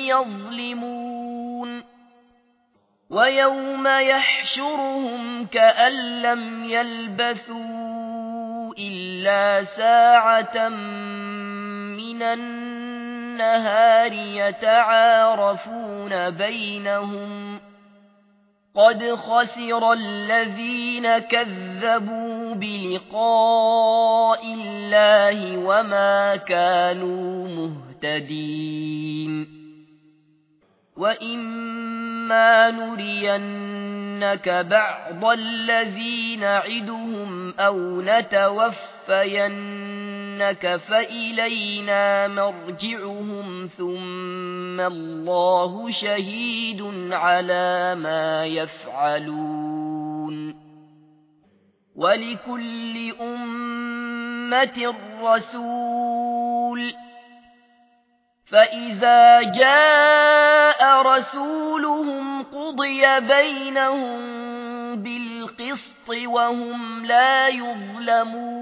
يظلمون ويوم يحشرهم كأن لم يلبثوا إلا ساعة من النهار يتعارفون بينهم قد خسر الذين كذبوا بلقاء الله وما كانوا مهتدين وإما نرينك بعض الذين نعدهم أو نتوفينك فإلينا مرجعهم ثم الله شهيد على ما يفعلون ولكل أمة رسول فإذا جاء رسولهم قضي بينهم بالقسط وهم لا يظلمون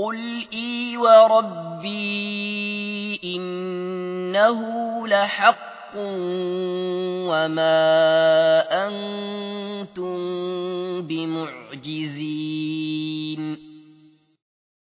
قل إي وربي إنه لحق وما أنتم